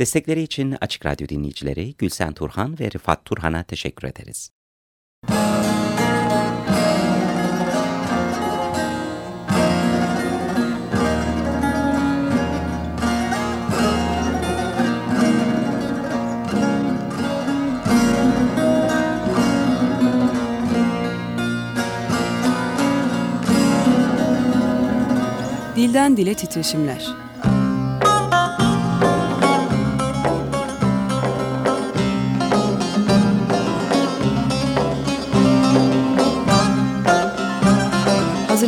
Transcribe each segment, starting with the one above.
Destekleri için Açık Radyo dinleyicileri Gülsen Turhan ve Rıfat Turhan'a teşekkür ederiz. Dilden Dile Titreşimler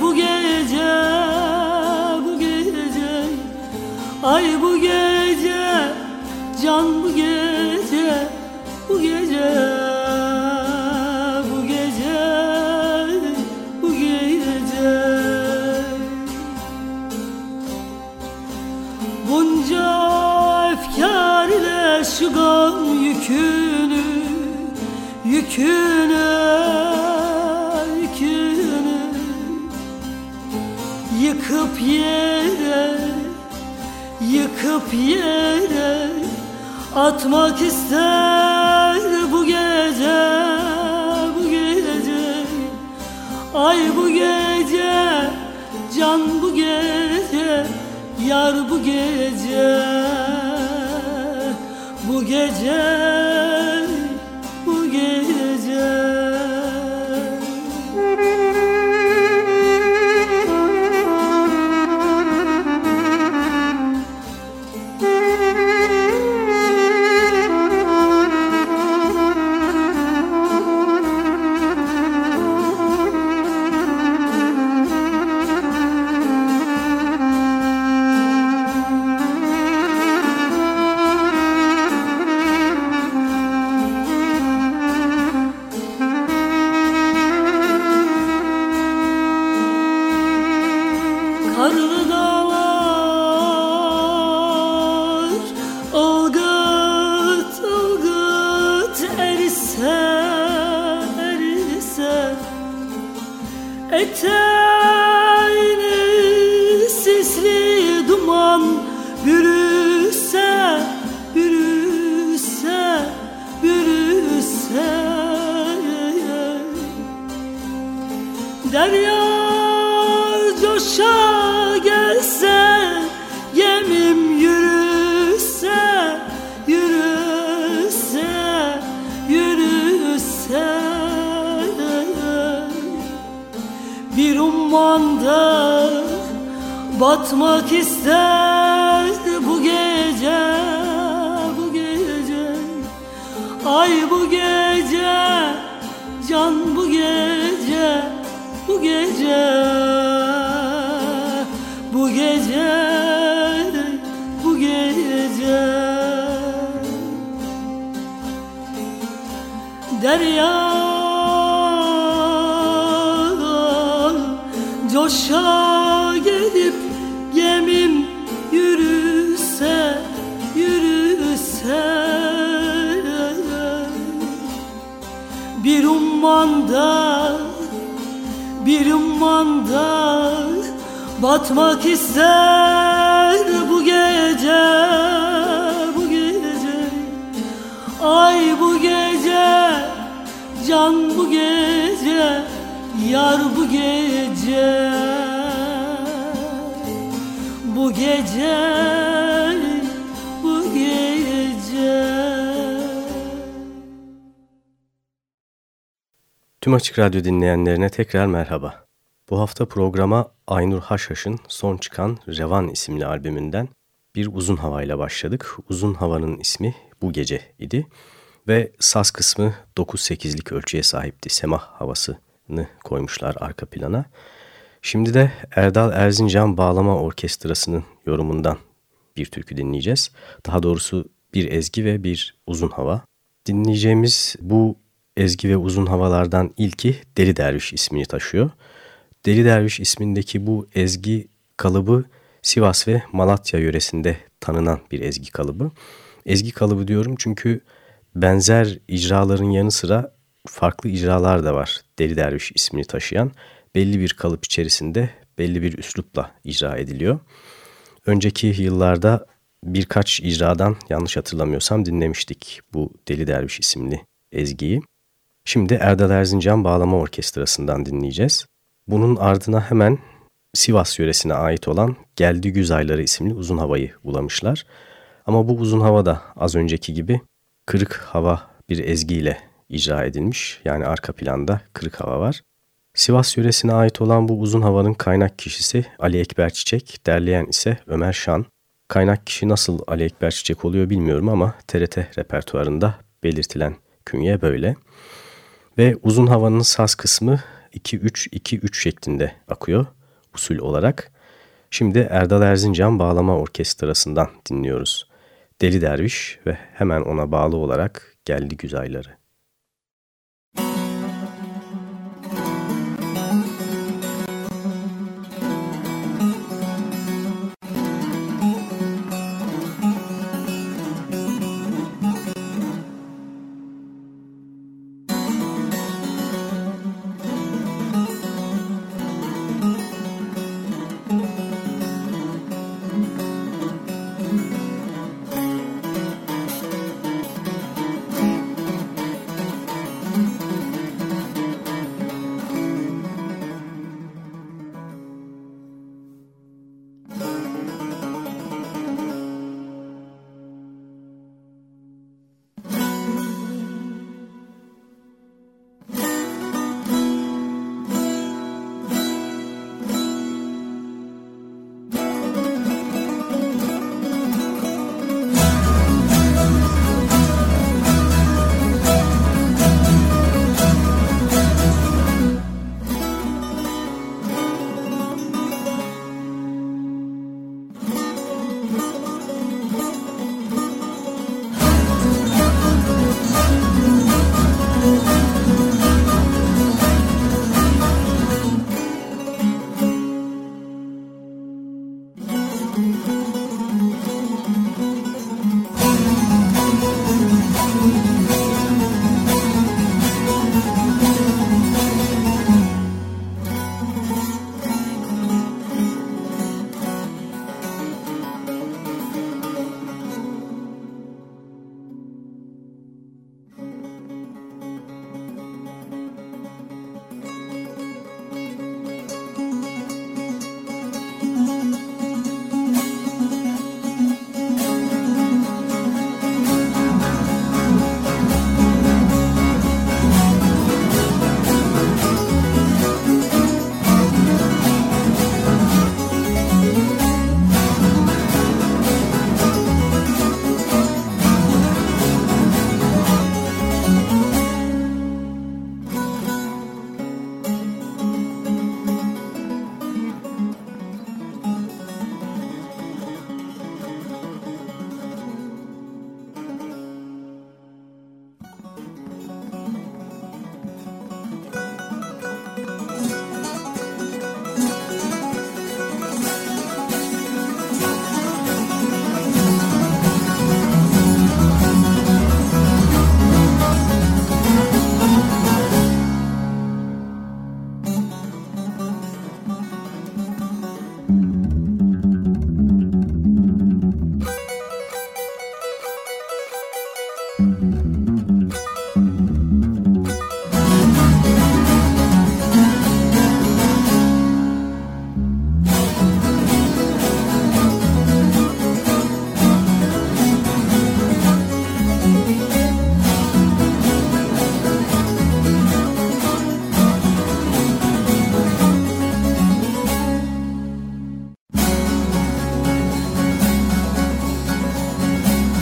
bu gece Bu gece. Ay bu gece Can bu gece. Bu gece Bu gece Bu gece. Bunca efkar ile şu gam yükünü Yükünü yere Atmak ister bu gece Bu gece. Ay bu gece Can bu gece Yar bu gece. Bu gece yar bu gece bu gece bu gece Tüm Açık Radyo dinleyenlerine tekrar merhaba. Bu hafta programa Aynur Haşhaş'ın son çıkan Revan isimli albümünden bir uzun havayla başladık. Uzun havanın ismi Bu Gece idi ve saz kısmı 9-8'lik ölçüye sahipti. Semah havasını koymuşlar arka plana. Şimdi de Erdal Erzincan Bağlama Orkestrası'nın yorumundan bir türkü dinleyeceğiz. Daha doğrusu bir ezgi ve bir uzun hava. Dinleyeceğimiz bu ezgi ve uzun havalardan ilki Deli Derviş ismini taşıyor. Deli Derviş ismindeki bu ezgi kalıbı Sivas ve Malatya yöresinde tanınan bir ezgi kalıbı. Ezgi kalıbı diyorum çünkü benzer icraların yanı sıra farklı icralar da var Deli Derviş ismini taşıyan. Belli bir kalıp içerisinde belli bir üslupla icra ediliyor. Önceki yıllarda birkaç icradan yanlış hatırlamıyorsam dinlemiştik bu Deli Derviş isimli ezgiyi. Şimdi Erdal Erzincan Bağlama Orkestrası'ndan dinleyeceğiz. Bunun ardına hemen Sivas yöresine ait olan Geldi Güz Ayları isimli uzun havayı bulamışlar. Ama bu uzun hava da az önceki gibi kırık hava bir ezgiyle icra edilmiş. Yani arka planda kırık hava var. Sivas yöresine ait olan bu uzun havanın kaynak kişisi Ali Ekber Çiçek, derleyen ise Ömer Şan. Kaynak kişi nasıl Ali Ekber Çiçek oluyor bilmiyorum ama TRT repertuarında belirtilen künye böyle. Ve uzun havanın saz kısmı 2-3-2-3 şeklinde akıyor usul olarak. Şimdi Erdal Erzincan Bağlama Orkestrası'ndan dinliyoruz. Deli Derviş ve hemen ona bağlı olarak Geldi Güzayları.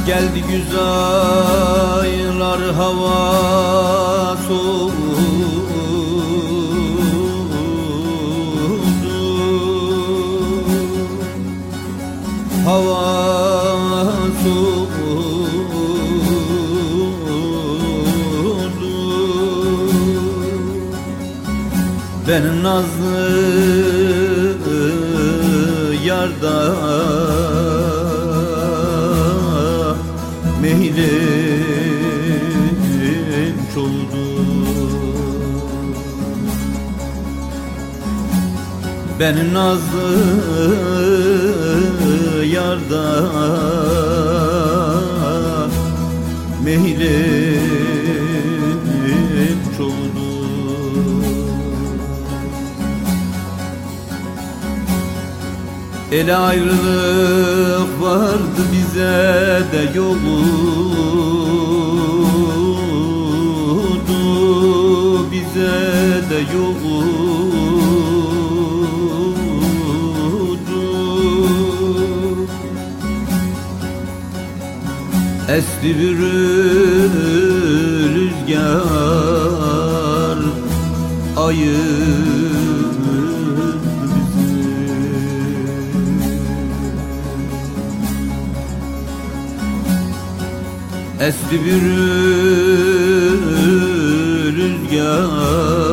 Geldi güzeller hava soğudu. Hava soğudu. Benim nazlı Benim nazlı yarda meylim çoldu El ayrılık vardı bize de yolu. Bize de yoludu Esti bir rüzgar ayı Esti bir rüzgar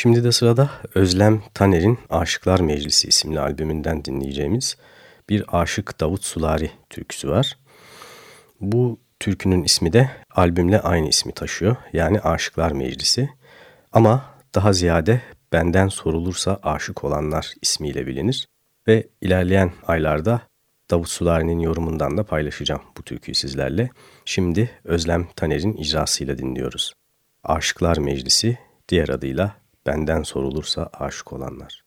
Şimdi de sırada Özlem Taner'in Aşıklar Meclisi isimli albümünden dinleyeceğimiz bir Aşık Davut Sulari türküsü var. Bu türkünün ismi de albümle aynı ismi taşıyor. Yani Aşıklar Meclisi. Ama daha ziyade Benden Sorulursa Aşık Olanlar ismiyle bilinir. Ve ilerleyen aylarda Davut Sulari'nin yorumundan da paylaşacağım bu türküyü sizlerle. Şimdi Özlem Taner'in icrasıyla dinliyoruz. Aşıklar Meclisi, diğer adıyla Benden Sorulursa Aşık Olanlar.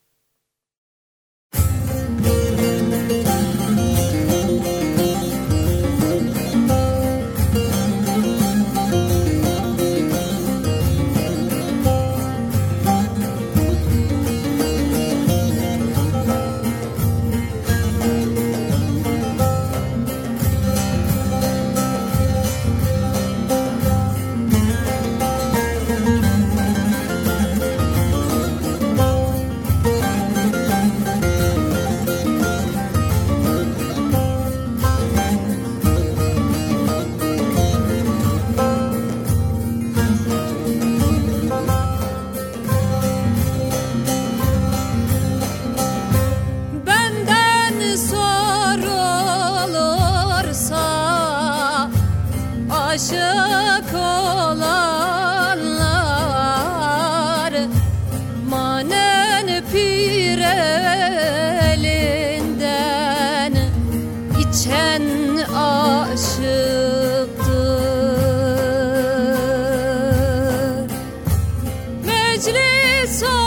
meclis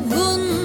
aşıktır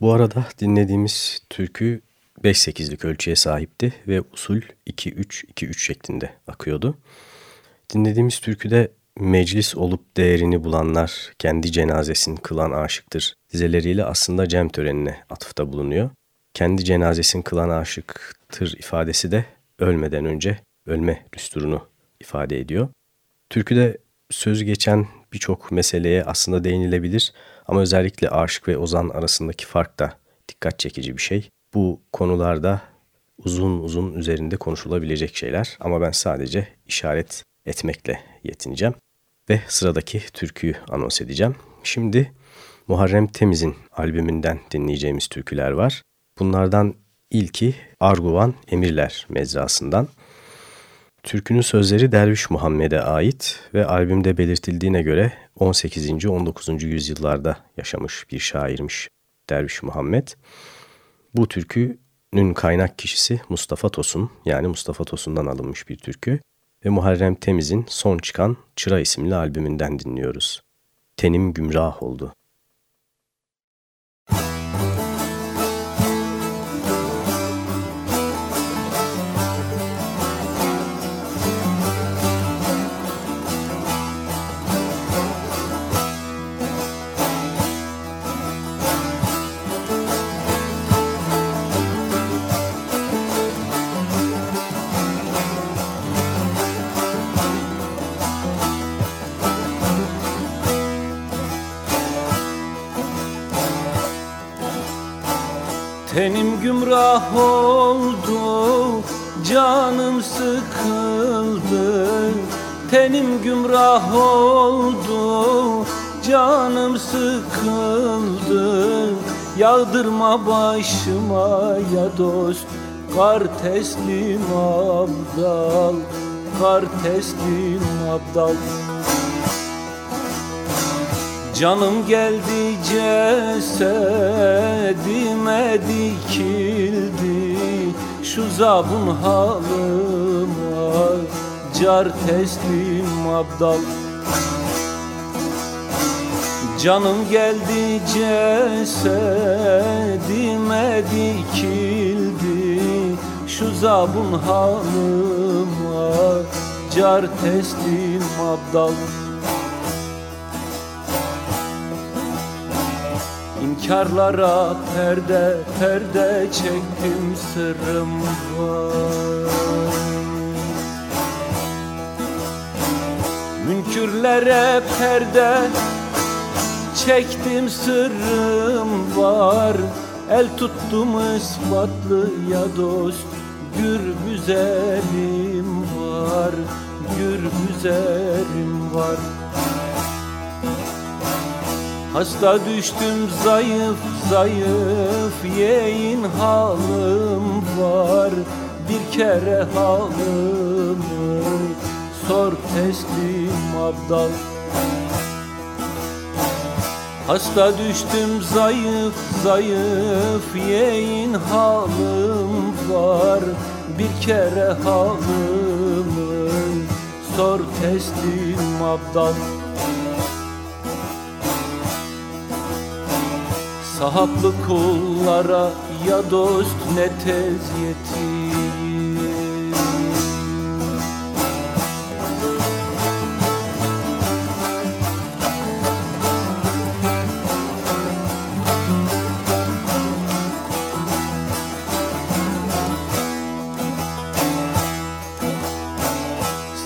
Bu arada dinlediğimiz türkü 5-8'lik ölçüye sahipti ve usul 2-3-2-3 şeklinde akıyordu. Dinlediğimiz türküde meclis olup değerini bulanlar kendi cenazesin kılan aşıktır dizeleriyle aslında cem törenine atıfta bulunuyor. Kendi cenazesin kılan aşıktır ifadesi de ölmeden önce ölme düsturunu ifade ediyor. Türküde söz geçen birçok meseleye aslında değinilebilir ama özellikle aşık ve ozan arasındaki fark da dikkat çekici bir şey. Bu konularda uzun uzun üzerinde konuşulabilecek şeyler ama ben sadece işaret etmekle yetineceğim. Ve sıradaki türküyü anons edeceğim. Şimdi Muharrem Temiz'in albümünden dinleyeceğimiz türküler var. Bunlardan ilki Arguvan Emirler mezrasından. Türkünün sözleri Derviş Muhammed'e ait ve albümde belirtildiğine göre 18. 19. yüzyıllarda yaşamış bir şairmiş Derviş Muhammed. Bu türkünün kaynak kişisi Mustafa Tosun yani Mustafa Tosun'dan alınmış bir türkü ve Muharrem Temiz'in son çıkan Çıra isimli albümünden dinliyoruz. Tenim gümrah oldu. Tenim gümrah oldu, canım sıkıldı. Tenim gümrah oldu, canım sıkıldı. Yağdırma başıma ya dost, kar teslim abdal Kar teslim abdal Canım geldi cesedime dikildi. Şu zabun halıma car teslim abdal. Canım geldi cesedime dikildi. Şu zabun halıma car teslim abdal İnkarlara perde perde çektim sırrım var. Münkürlere perde çektim sırrım var. El tuttum ispatlı ya dost Gür güzelim var. Gür güzelim var Hasta düştüm zayıf zayıf Yeğin halım var. Bir kere halımı Sor teslim abdal. Hasta düştüm zayıf zayıf Yeğin halım var. Bir kere halımı Sor teslim abdal Sahaplı kullara ya dost ne tez yetim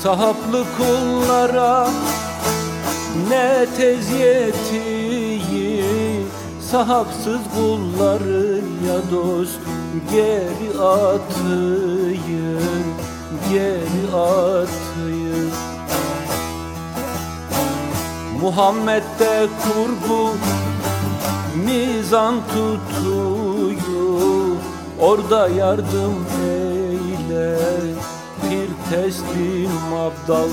Sahaplı kullara ne tez yetiyi Sahapsız kulları ya dost geri atıyın Geri atıyın Muhammed'de kurbu mizan tutuyu Orada yardım eyle bir teslim abdal.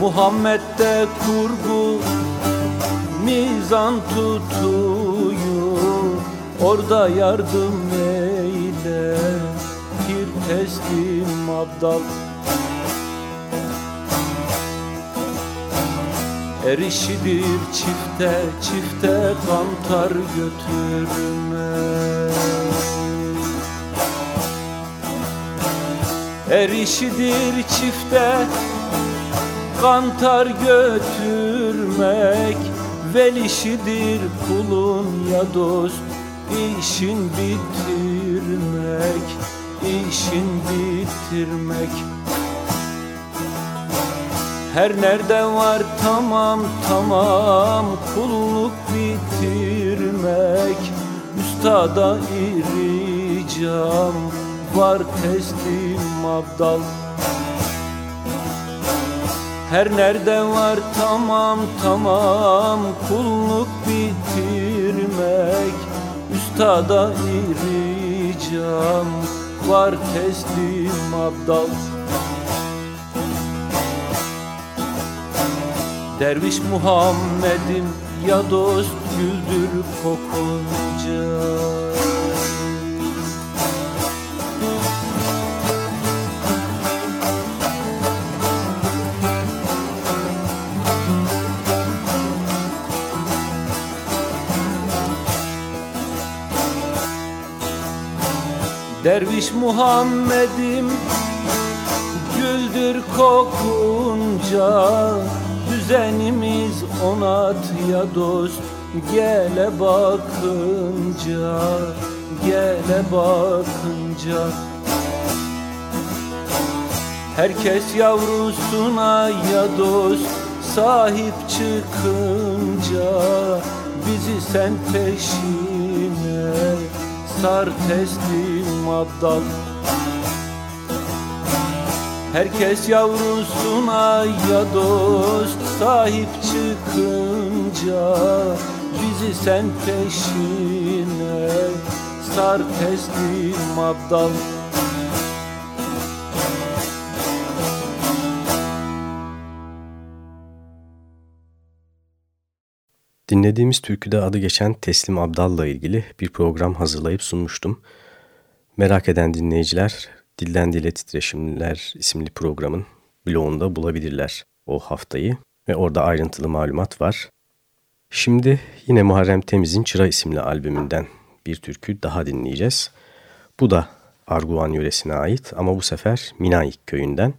Muhammed'de kurgu mizan tutuyu Orada yardım eyle bir teslim abdal. Erişidir çifte çifte kantar götürme. Erişidir çifte kantar götürmek Velişidir kulun ya dost. İşin bitirmek işin bitirmek. Her nerede var tamam tamam. Kulluk bitirmek. Üstada iricam var teslim abdal her nerede var tamam tamam. Kulluk bitirmek Üstada iricam. Var teslim abdal. Derviş Muhammed'im ya dost güldür kokunca Derviş Muhammed'im güldür kokunca. Düzenimiz onat ya dost gele bakınca Gele bakınca. Herkes yavrusuna ya dost sahip çıkınca Bizi sen peşine sar teslim abdal Herkes yavrusuna ya dost sahip çıkınca Bizi sen peşine sar teslim abdal Dinlediğimiz türküde adı geçen Teslim Abdal'la ilgili bir program hazırlayıp sunmuştum. Merak eden dinleyiciler Dilden Dile Titreşimler isimli programın blogunda bulabilirler o haftayı ve orada ayrıntılı malumat var. Şimdi yine Muharrem Temiz'in Çıra isimli albümünden bir türkü daha dinleyeceğiz. Bu da Arguvan yöresine ait ama bu sefer Minayik köyünden.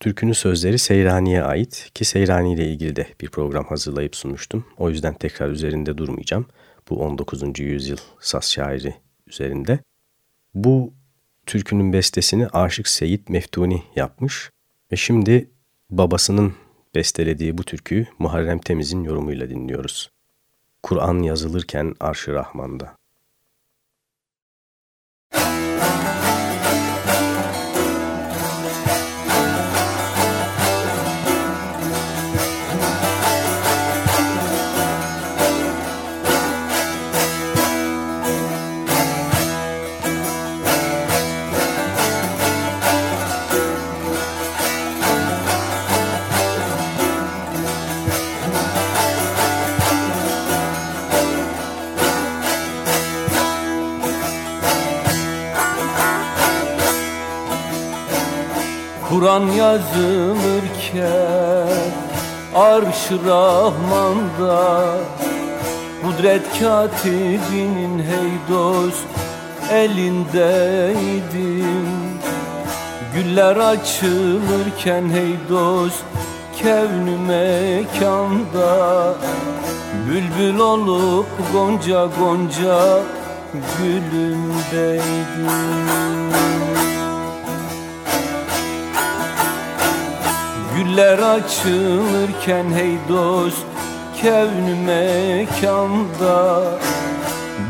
Türkünün sözleri Seyrani'ye ait ki Seyrani ile ilgili de bir program hazırlayıp sunmuştum. O yüzden tekrar üzerinde durmayacağım. Bu 19. yüzyıl Saz şairi üzerinde. Bu türkünün bestesini Aşık Seyit Meftuni yapmış ve şimdi babasının bestelediği bu türküyü Muharrem Temiz'in yorumuyla dinliyoruz. Kur'an yazılırken Arş-ı Rahman'da. Kur'an yazılırken Arş-ı Rahman'da Kudret katibinin hey dost elindeydim. Güller açılırken hey dost kevn mekanda. Bülbül olup gonca gonca gülümdeydim Güller açılırken hey dost kevn mekanda.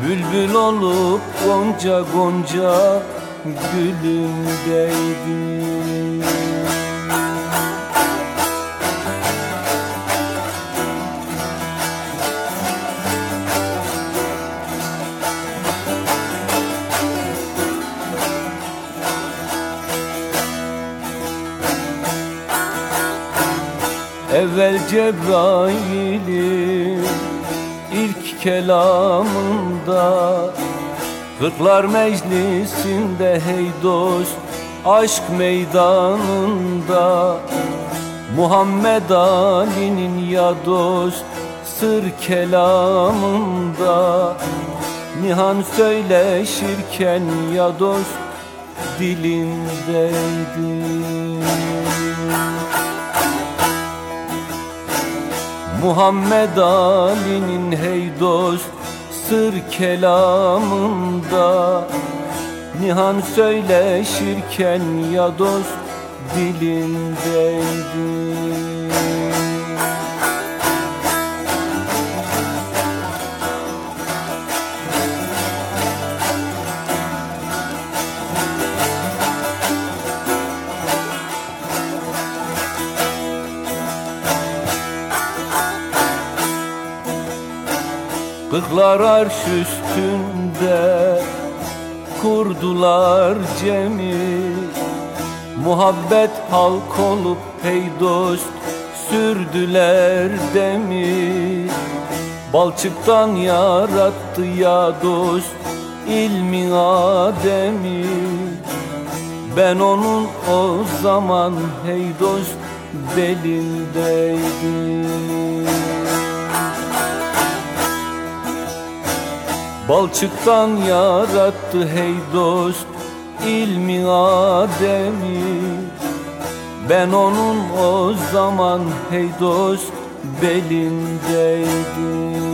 Bülbül olup gonca gonca gülümdeydim Evvel Cebrail'in ilk kelamında Kırklar meclisinde hey dost aşk meydanında Muhammed Ali'nin ya dost sır kelamında Nihan söyleşirken ya dost dilindeydi Muhammed Ali'nin hey dost sır kelamında. Nihan söyleşirken ya dost dilindeydi Kırklar arş üstünde kurdular cemi. Muhabbet halk olup hey dost sürdüler demi. Balçıktan yarattı ya dost ilmi Adem'i. Ben onun o zaman hey dost belindeydim Balçıktan yarattı hey dost ilmi Adem'i. Ben onun o zaman hey dost belindeydim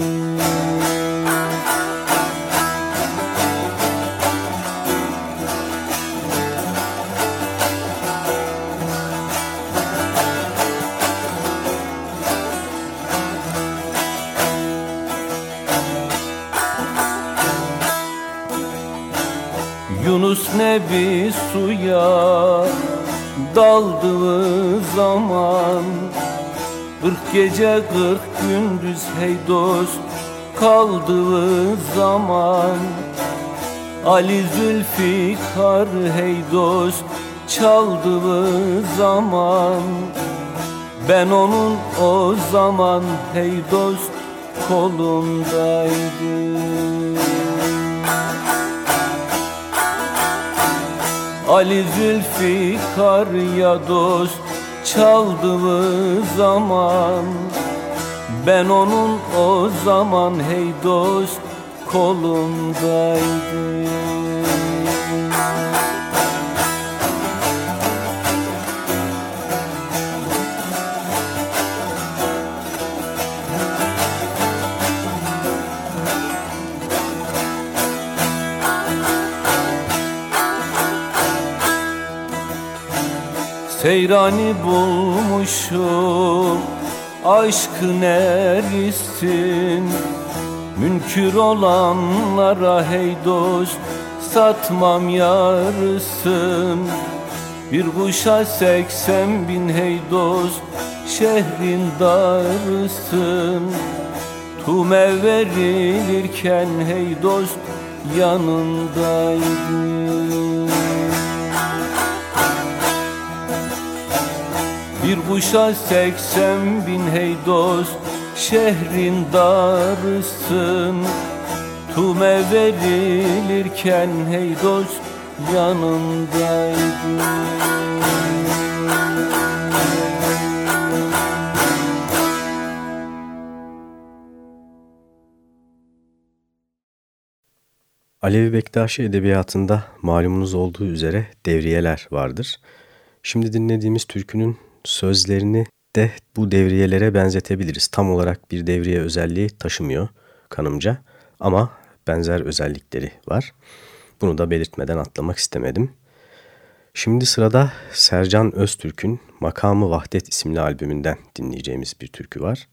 Yunus Nebi suya daldığı zaman? Kırk gece kırk gündüz hey dost kaldığı zaman? Ali Zülfikar hey dost çaldığı zaman? Ben onun o zaman hey dost kolundaydım Ali Zülfikar ya dost çaldığı zaman. Ben onun o zaman hey dost kolundaydım Seyrani bulmuşum aşkı nerisin Münkür olanlara hey dost satmam yarısın. Bir kuşa seksen bin hey dost şehrin darısın. Tume verilirken hey dost yanındaydım Bir kuşa seksen bin hey dost şehrin darısın Tume verilirken hey dost yanındaydım Alevi Bektaşi edebiyatında malumunuz olduğu üzere devriyeler vardır. Şimdi dinlediğimiz türkünün sözlerini de bu devriyelere benzetebiliriz. Tam olarak bir devriye özelliği taşımıyor kanımca ama benzer özellikleri var. Bunu da belirtmeden atlamak istemedim. Şimdi sırada Sercan Öztürk'ün Makamı Vahdet isimli albümünden dinleyeceğimiz bir türkü var.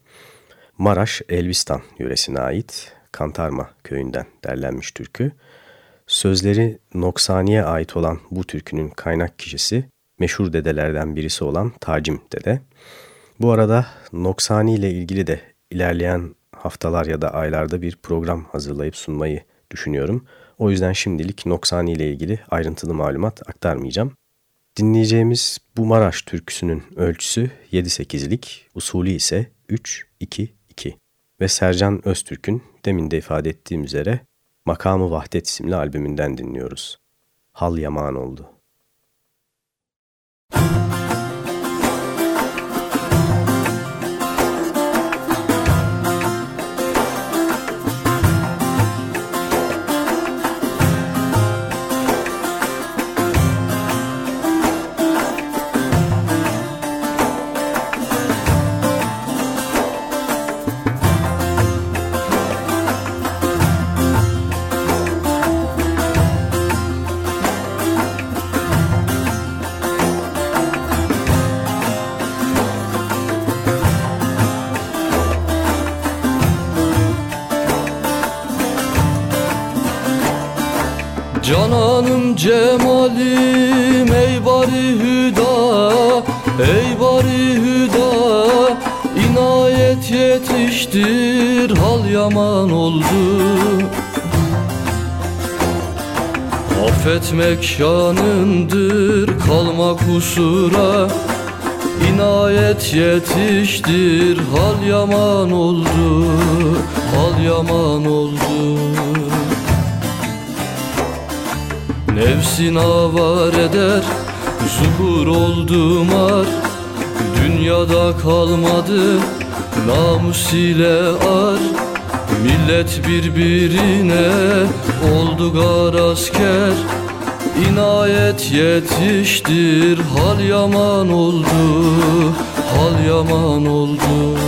Maraş, Elbistan yöresine ait Kantarma köyünden derlenmiş türkü. Sözleri Noksani'ye ait olan bu türkünün kaynak kişisi meşhur dedelerden birisi olan Tacim Dede. Bu arada Noksani ile ilgili de ilerleyen haftalar ya da aylarda bir program hazırlayıp sunmayı düşünüyorum. O yüzden şimdilik Noksani ile ilgili ayrıntılı malumat aktarmayacağım. Dinleyeceğimiz bu Maraş türküsünün ölçüsü 7-8'lik, usulü ise 3-2-2 ve Sercan Öztürk'ün demin de ifade ettiğim üzere Makamı Vahdet isimli albümünden dinliyoruz. Hal yaman oldu. Thank you. Yetiştir hal yaman oldu. Affetmek şanındır kalma kusura İnayet yetiştir hal yaman oldu Hal yaman oldu. Nefsin avar eder Zuhur oldu mar. Dünyada kalmadı Namus ile ar Millet birbirine Oldu gar asker. İnayet yetiştir Hal yaman oldu Hal yaman oldu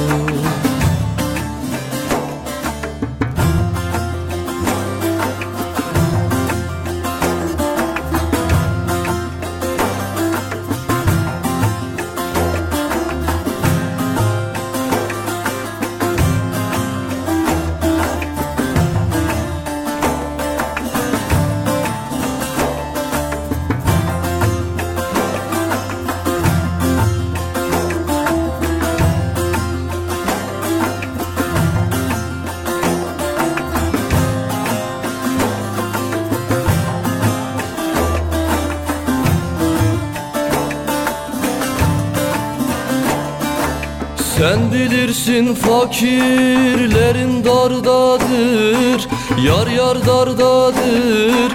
fakirlerin dardadır Yar yar dardadır.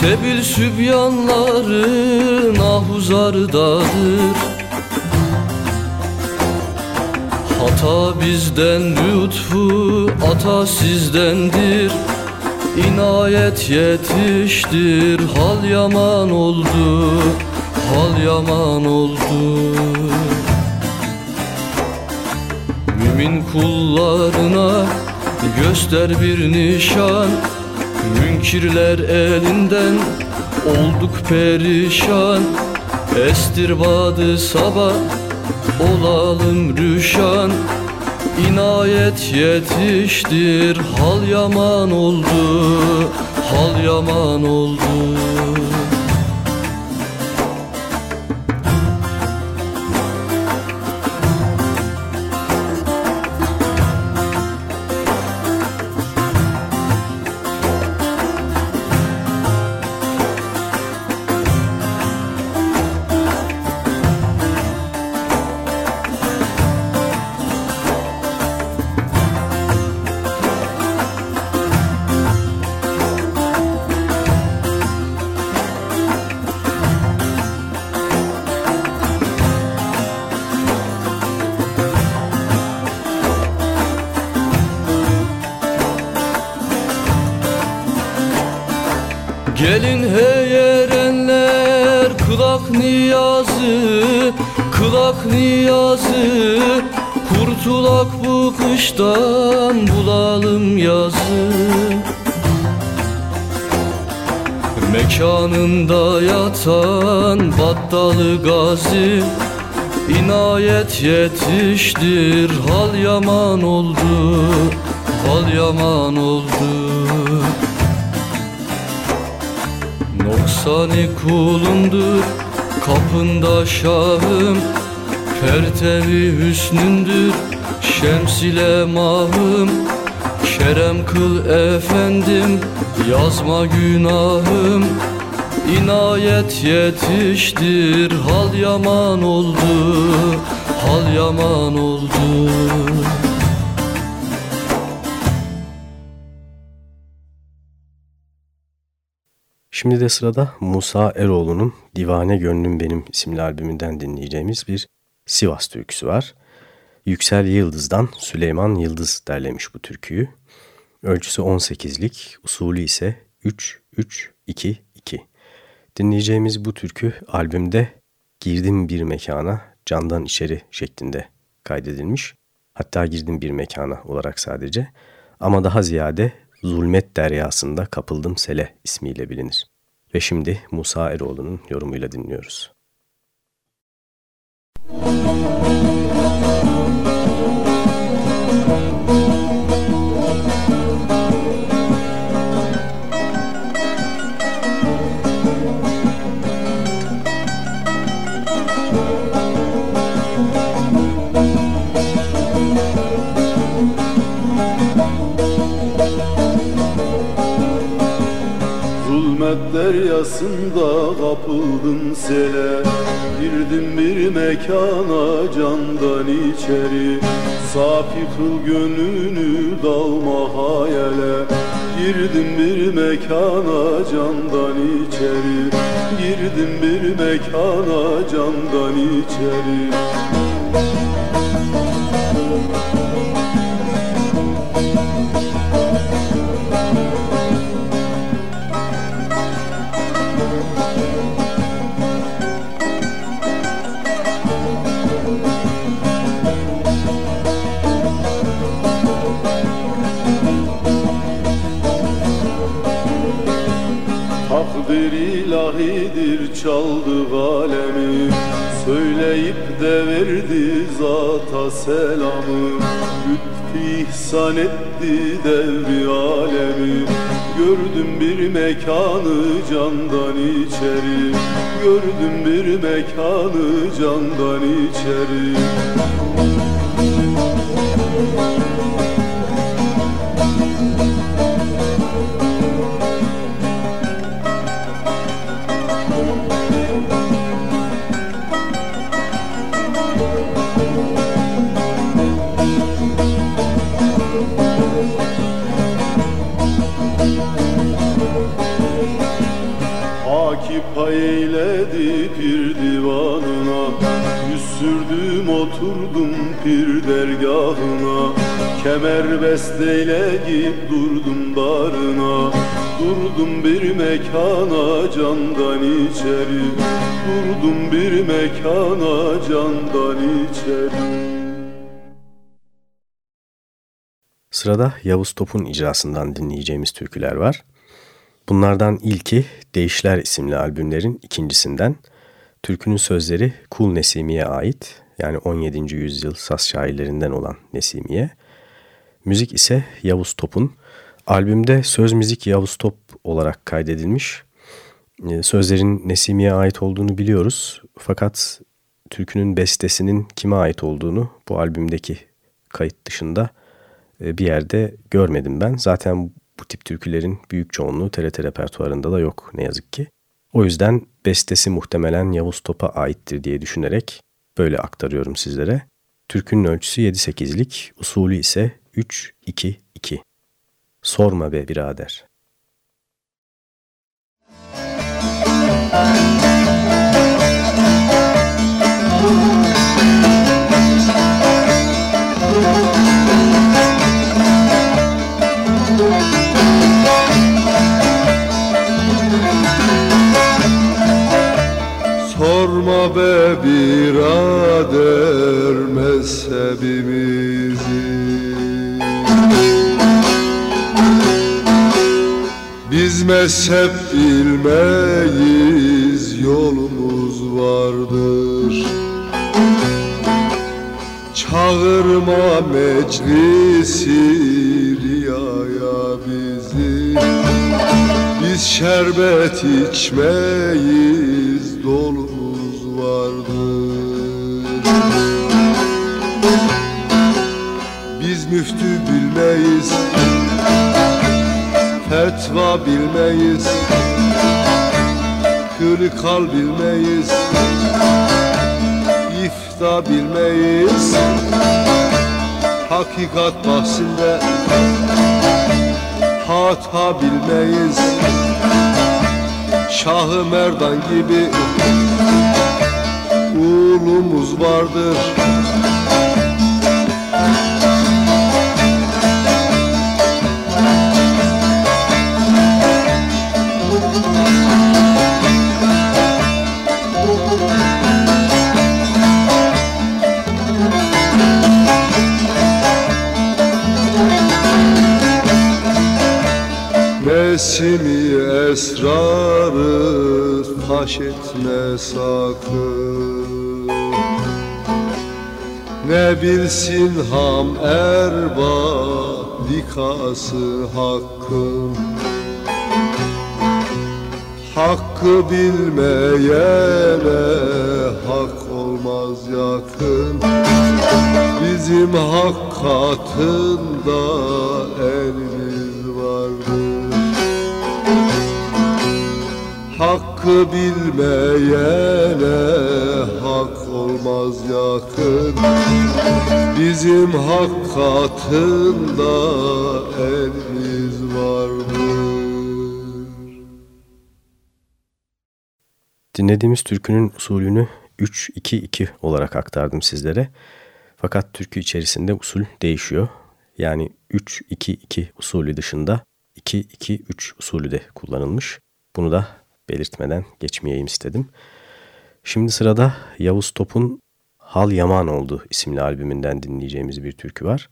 Sebil sübyanların ahuzardadır. Hata bizden lütfu ata sizdendir. İnayet yetiştir hal yaman oldu Hal yaman oldu kullarına göster bir nişan. Münkirler elinden olduk perişan. Estirbadı sabah olalım rüşan. İnayet yetiştir hal yaman oldu Hal yaman oldu İnayet yetiştir. Hal yaman oldu Hal yaman oldu. Noksani kulundur kapında şahım. Pertevi hüsnündür şems ile mahım. Kerem kıl efendim yazma günahım. İnayet yetiştir hal yaman oldu Hal yaman oldu Şimdi de sırada Musa Eroğlu'nun Divane Gönlüm Benim isimli albümünden dinleyeceğimiz bir Sivas türküsü var. Yüksel Yıldız'dan Süleyman Yıldız derlemiş bu türküyü. Ölçüsü 18'lik, usulü ise 3-3-2-2. Dinleyeceğimiz bu türkü albümde Girdim Bir Mekana Candan içeri şeklinde kaydedilmiş. Hatta Girdim Bir Mekana olarak sadece ama daha ziyade Zulmet Deryasında Kapıldım Sele ismiyle bilinir. Ve şimdi Musa Eroğlu'nun yorumuyla dinliyoruz. Zulmet deryasında kapıldım sele. Girdim bir mekana candan içeri. Safi kıl gönlünü dalma hayale. Girdim bir mekana candan içeri. Girdim bir mekana candan içeri. Takdir ilahidir çaldı alemi Söyleyip de verdi zata selamı. Lütfi ihsan etti devri alemi. Gördüm bir mekanı candan içeri. Gördüm bir mekanı candan içeri. Haki eyledi pir divanına. Yüz sürdüm oturdum pir dergahına. Kemer besteyleyip durdum darına Durdum bir mekana candan içeri. Durdum bir mekana candan içeri. Sırada Yavuz Top'un icrasından dinleyeceğimiz türküler var. Bunlardan ilki Değişler isimli albümlerin ikincisinden Türkünün sözleri Kul Nesimi'ye ait. Yani 17. yüzyıl Saz şairlerinden olan Nesimi'ye. Müzik ise Yavuz Top'un. Albümde söz müzik Yavuz Top olarak kaydedilmiş. Ee, sözlerin Nesimi'ye ait olduğunu biliyoruz. Fakat türkünün bestesinin kime ait olduğunu bu albümdeki kayıt dışında e, bir yerde görmedim ben. Zaten bu tip türkülerin büyük çoğunluğu TRT repertuarında da yok ne yazık ki. O yüzden bestesi muhtemelen Yavuz Top'a aittir diye düşünerek böyle aktarıyorum sizlere. Türkünün ölçüsü 7-8'lik, usulü ise 3-2-2. Sorma be birader. Sorma birader mezhebimizi. Biz mezhep bilmeyiz yolumuz vardır. Çağırma meclisi riyaya bizi. Biz şerbet içmeyiz dolumuz vardır. Biz müftü bilmeyiz Fetva bilmeyiz Hırkal bilmeyiz ifta bilmeyiz. Hakikat bahsinde hata bilmeyiz. Şahı Merdan gibi ulumuz vardır. Nesimi esrarı faş etme sakın Ne bilsin ham erba dikası hakkın Hakkı bilmeyene hak olmaz yakın. Bizim hak katında elimiz vardır. Hakkı bilmeyene hak olmaz yakın Bizim hak katında elimiz vardır Dinlediğimiz türkünün usulünü 3-2-2 olarak aktardım sizlere. Fakat türkü içerisinde usul değişiyor. Yani 3-2-2 usulü dışında 2-2-3 usulü de kullanılmış. Bunu da belirtmeden geçmeyeyim istedim. Şimdi sırada Yavuz Top'un Hal Yaman oldu isimli albümünden dinleyeceğimiz bir türkü var.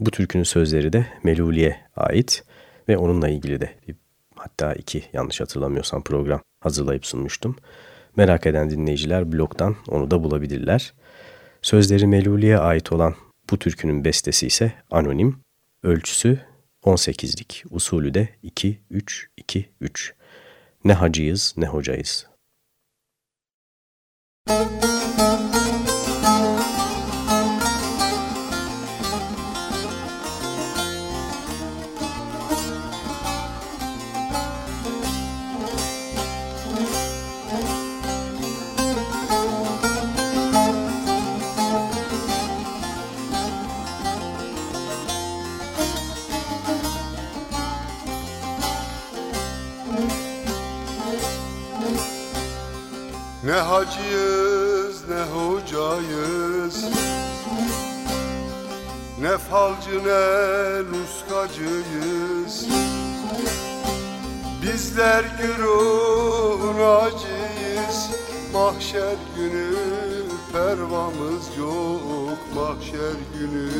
Bu türkünün sözleri de Meluli'ye ait ve onunla ilgili de bir, hatta iki yanlış hatırlamıyorsam program hazırlayıp sunmuştum. Merak eden dinleyiciler blogdan onu da bulabilirler. Sözleri Meluli'ye ait olan bu türkünün bestesi ise anonim. Ölçüsü 18'lik, usulü de 2-3-2-3. Ne hacıyız ne hocayız. Ne hacıyız Ne falcı ne nuskacıyız. Bizler güruhun acıyız. Mahşer günü pervamız yok. Mahşer günü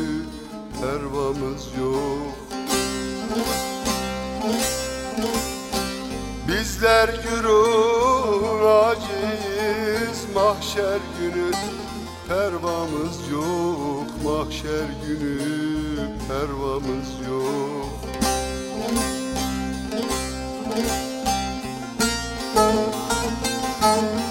pervamız yok. Bizler güruhun acıyız. Mahşer günü pervamız yok Mahşer günü pervamız yok. Kamil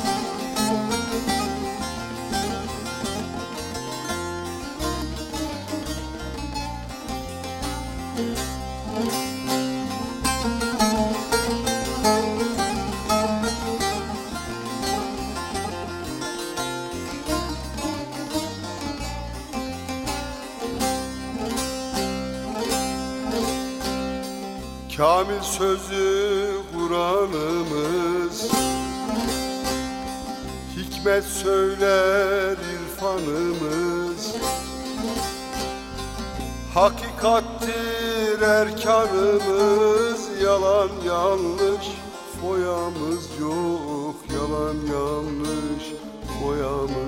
sözü Kur'an'ımız. Hikmet söyler irfanımız. Hakikattir erkanımız. Yalan yanlış foyamız yok. Yalan yanlış foyamız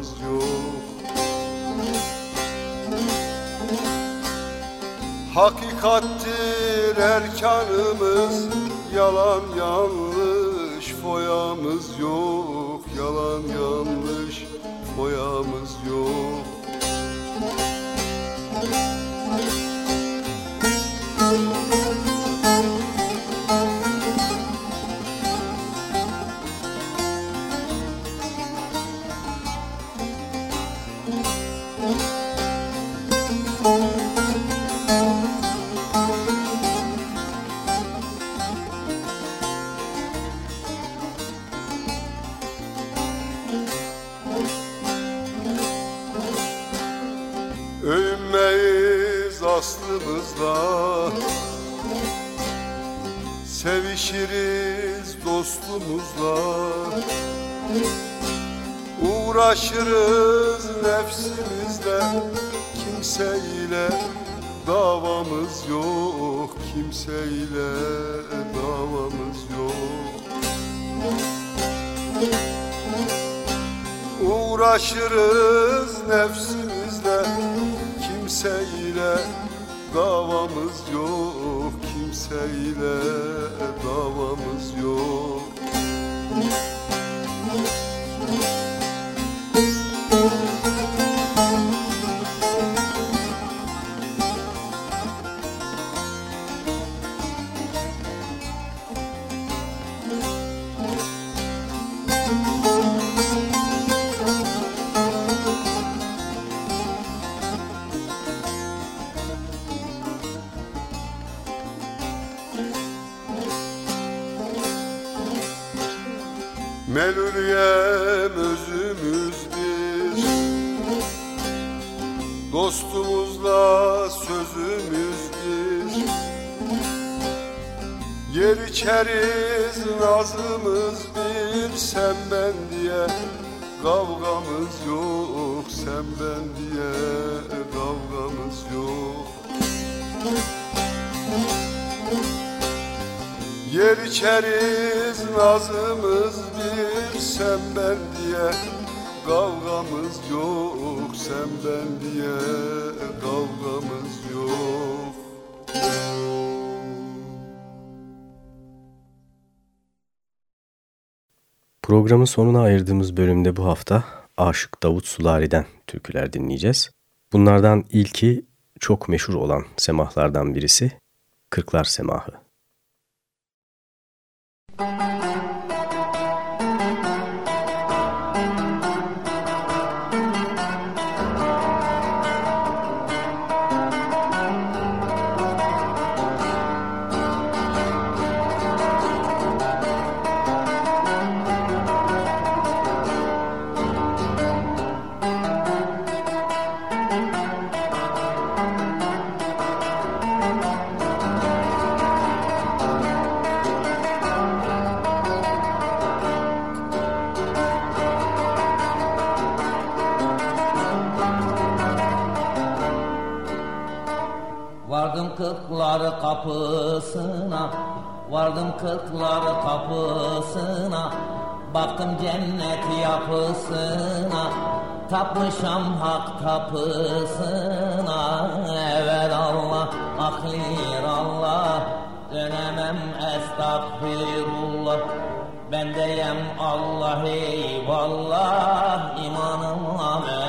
Hakikattir erkanımız. Yalan yanlış foyamız yok. Yalan yanlış foyamız yok. Övünmeyiz Uğraşırız nefsimizle. Kimseyle davamız yok Kimseyle davamız yok. Uğraşırız nefsimizle Kimseyle davamız yok Kimseyle davamız yok Melüliyem özümüz bir Dostumuzla sözümüz bir Yer içeriz nazımız bir. Sen ben diye kavgamız yok. Sen ben diye kavgamız yok. Yer içeriz nazımız sen ben diye Kavgamız yok sen ben diye kavgamız yok Programın sonuna ayırdığımız bölümde bu hafta Aşık Davut Sulari'den türküler dinleyeceğiz. Bunlardan ilki çok meşhur olan semahlardan birisi Kırklar Semahı. Baktım cennet yapısına Tapmışam hak tapısına. Evet Allah ahlir Allah Dönemem estağfirullah. Bendeyem Allah eyvallah imanıma mentu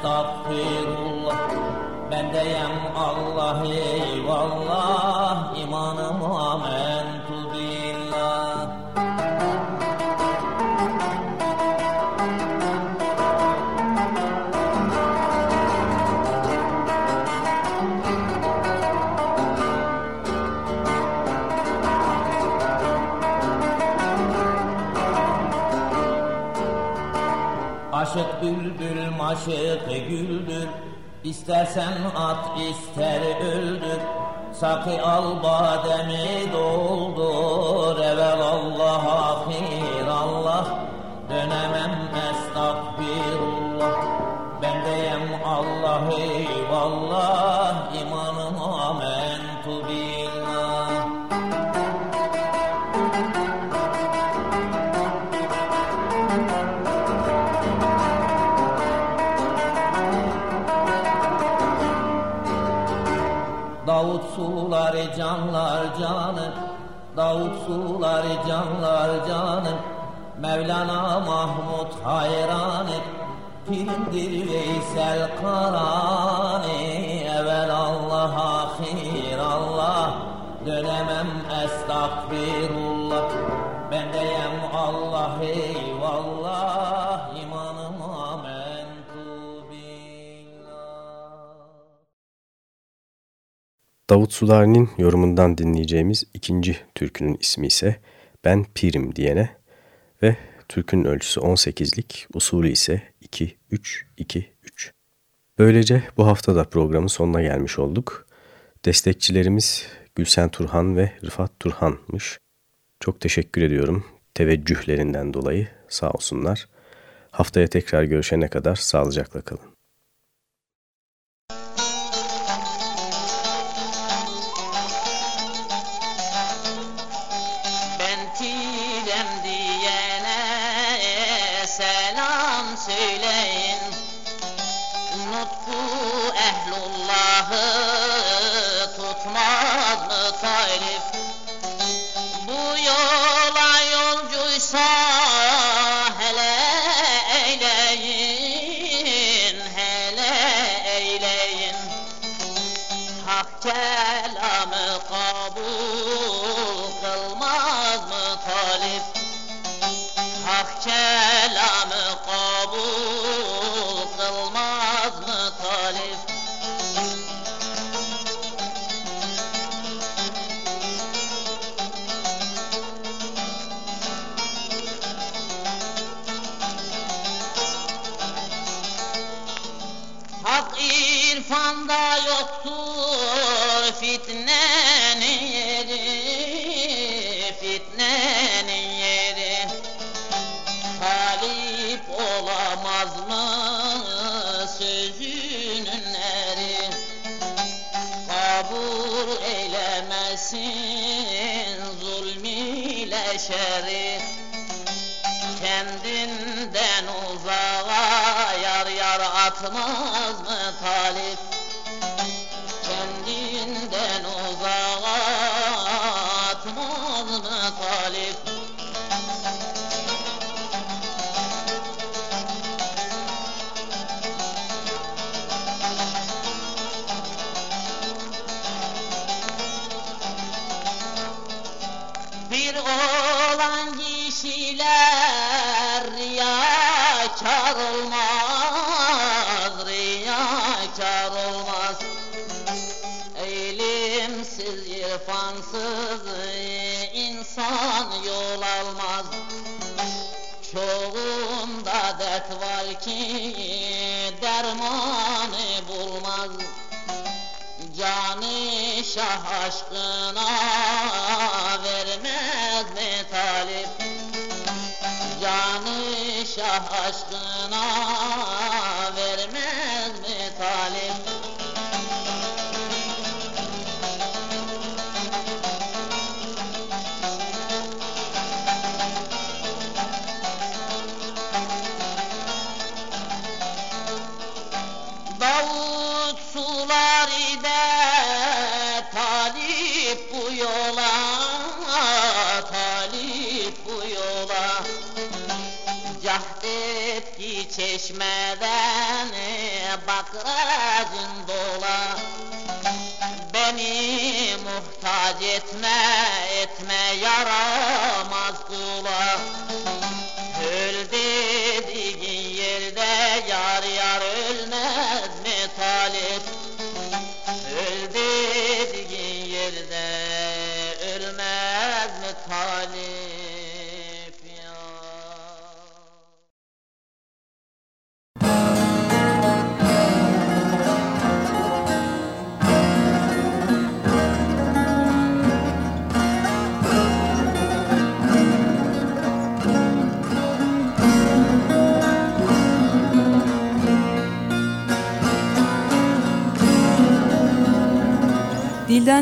estağfirullah. Bendeyem Allah eyvallah. İmanıma maşık güldür İstersen at ister öldür. Sakı al bademi doldur Evvel Allah ahir Allah. Dönemem estağfirullah Bendeyem Allah eyvallah Mevlana Mahmut hayranı Pirindir Veysel Karani. Evvel Allah ahir Allah. Dönemem estağfirullah. Bendeyem Allah eyvallah. İmanıma mentu Davut Sulari'nin yorumundan dinleyeceğimiz ikinci türkünün ismi ise Ben Pirim diyene ve türkünün ölçüsü 18'lik, usulü ise 2-3-2-3. Böylece bu hafta da programın sonuna gelmiş olduk. Destekçilerimiz Gülsen Turhan ve Rıfat Turhan'mış. Çok teşekkür ediyorum teveccühlerinden dolayı sağ olsunlar. Haftaya tekrar görüşene kadar sağlıcakla kalın.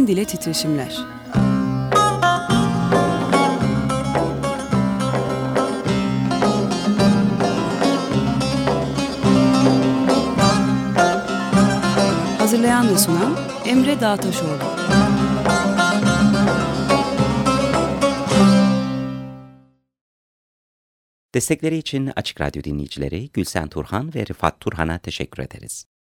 dile titreşimler. Hazırlayan ve sunan Emre Dağtaşoğlu. Destekleri için Açık Radyo dinleyicileri Gülsen Turhan ve Rıfat Turhan'a teşekkür ederiz.